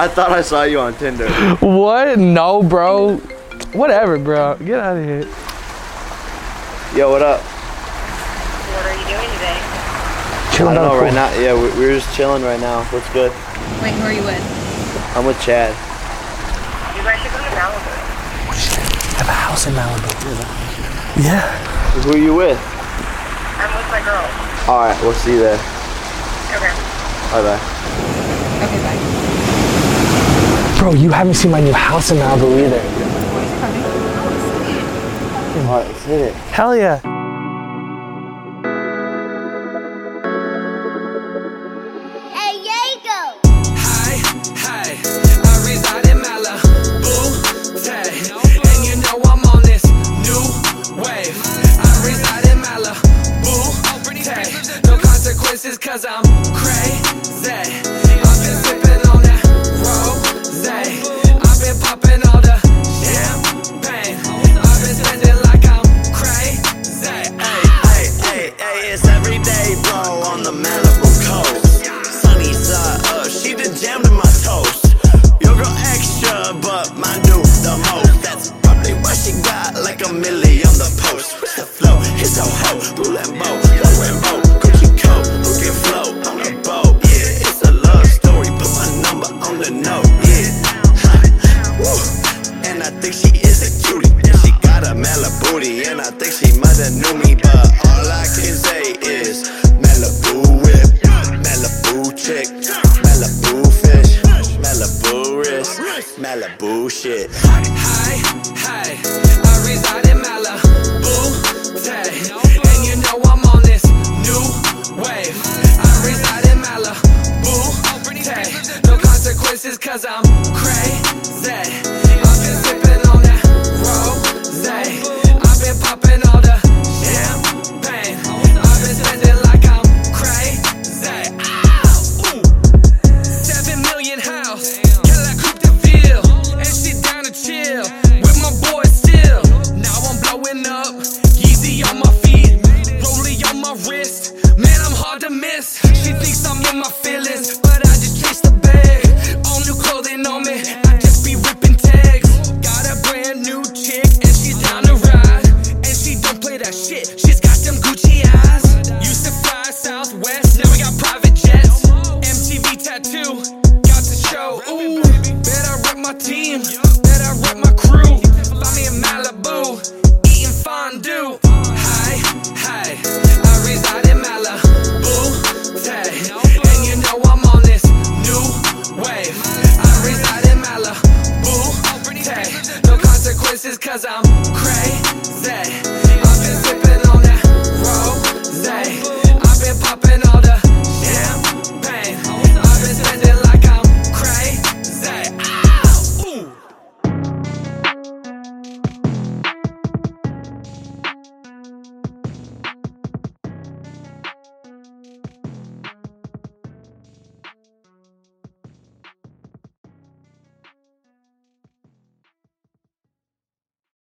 I thought I saw you on Tinder. What? No, bro. Whatever, bro. Get out of here. Yo, what up? What are you doing today? I Chilling don't out know right now. Yeah, we, we're just chilling right now. What's good? Wait, who are you with? I'm with Chad. You guys should go to Malibu. have a house in Malibu. Yeah. Who are you with? I'm with my girl. All right, we'll see you there. Okay. Bye bye. Okay, bye. Bro, you haven't seen my new house in Malibu either. All right, let's hit it. Hell yeah. Hey, Diego! The most. That's probably why she got like a million on the post. What's the flow? It's so ho, and bow, low and bow, Malibu shit. Hi, hi, I reside in Malibu, tay. And you know I'm on this new wave. I reside in Malibu, tay. No consequences cause I'm crazy. Thinks I'm in my feelings, but I just chase the bag. All new clothing on me, cause I'm crazy.